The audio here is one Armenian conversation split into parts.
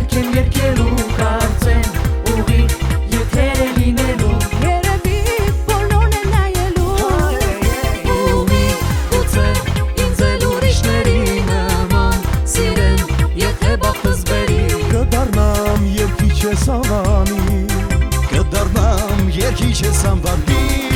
երկեմ երկելու կարծեմ ուղի եթերը լինելու Երևի բոլորն են նայելու Ումի գուցե ինձ էլ ուրիշների նման Սիրեն եթե բախտս բերի Կդառնամ երկիչ ես անվանի Կդառնամ երկիչ ես անվանի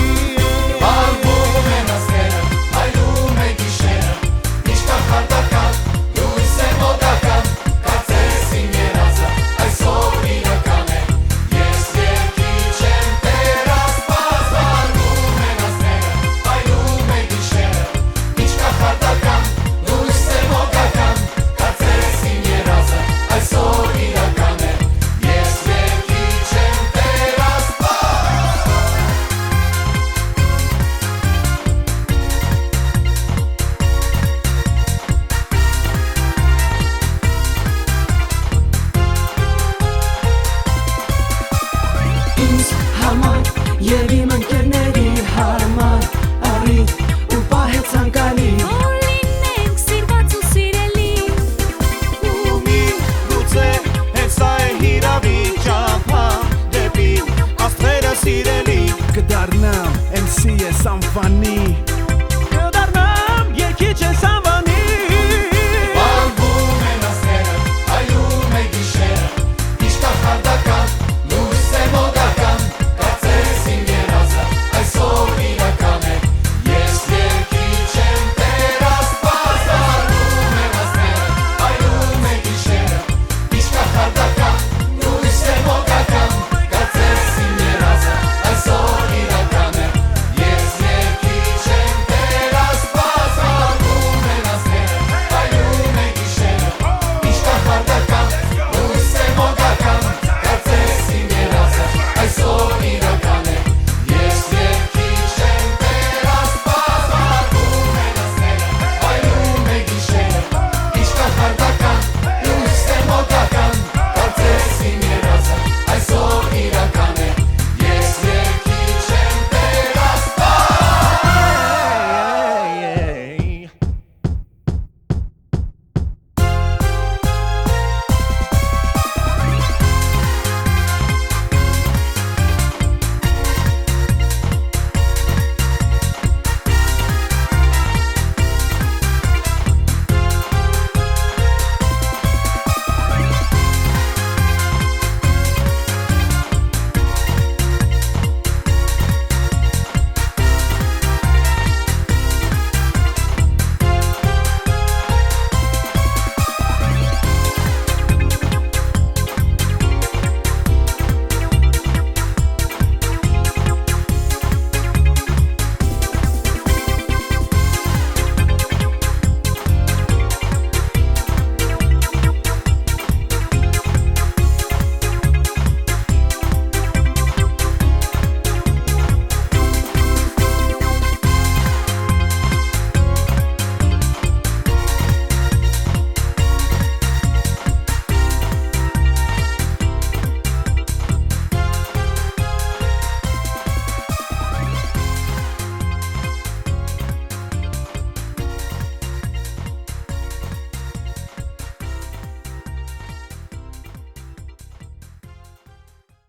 Եվ իմ ընկերների համար առիթ ու պահեց անկանի Որ լինենք սիրված ու սիրելի Ու մի գուցե հենց սա է հիրավիճապա Դեպի աստները սիրելի Կդարնամ MC ես անվանի Կդարնամ երկիչ ես անվանի